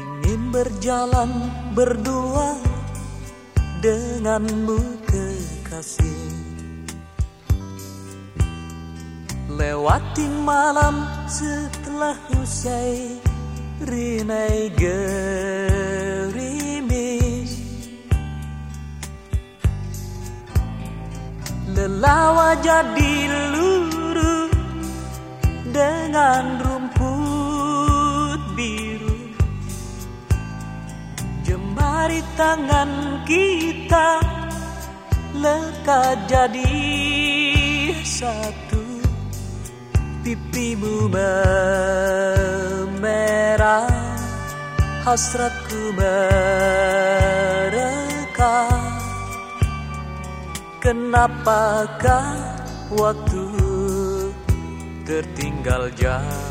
Ingin berjalan berdua denganmu kekasih. Lewati malam setelah usai rinai gerimis. Lelawa jadi luruh dengan rumput Jemari tangan kita lekat jadi satu. Pipimu memerah hasratku mereka. Kenapakah waktu tertinggal jauh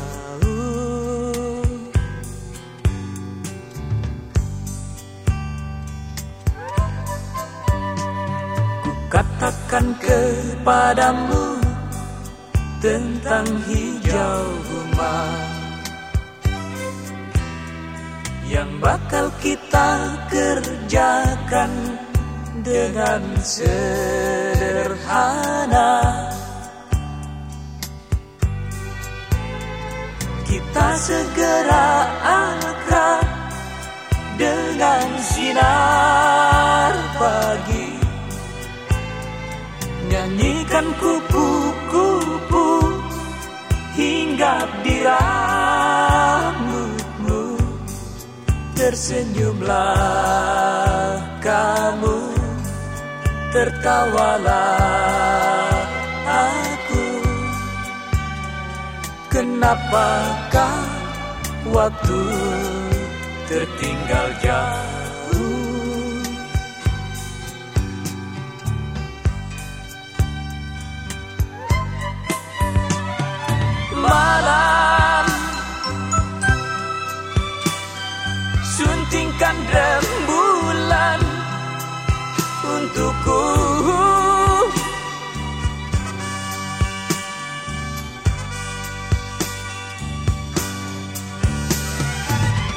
katakan kepadamu tentang hijau rumah yang bakal kita kerjakan dengan sederhana. Kita segera akrab dengan sinar Nyanyikan kupu-kupu hinggap di rambutmu Tersenyumlah kamu Tertawalah aku. Kenapakah waktu tertinggal jauh Suntingkan rembulan untukku.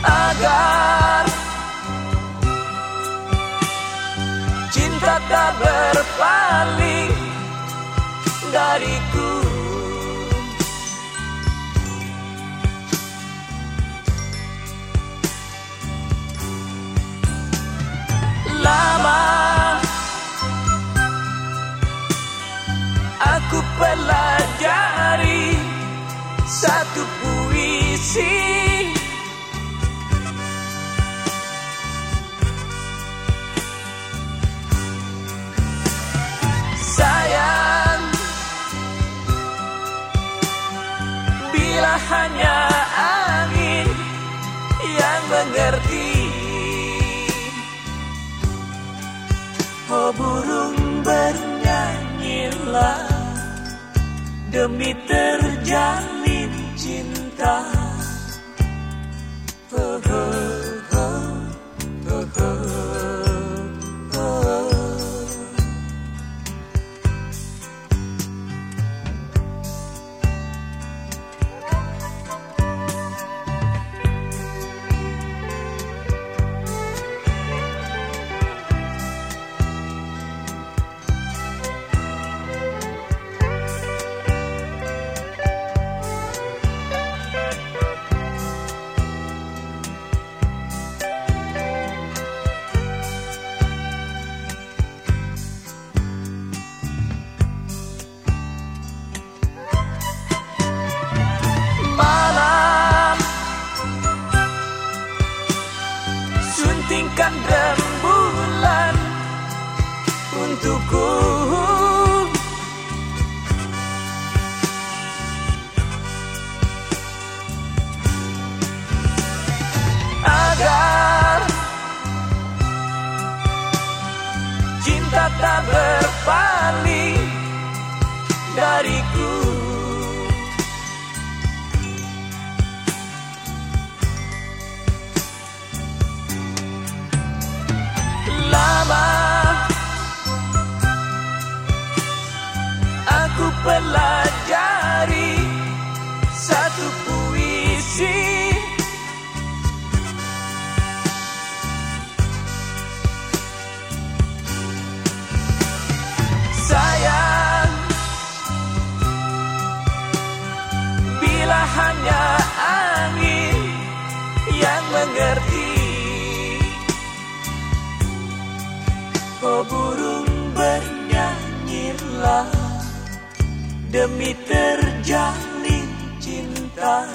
Agar cinta tak berpaling dariku pelajari satu puisi. Sayang Bila hanya angin yang mengerti Demi terjalin Suntingkan rembulan untukku. Agar cinta tak berpaling dariku Demi terjalin cinta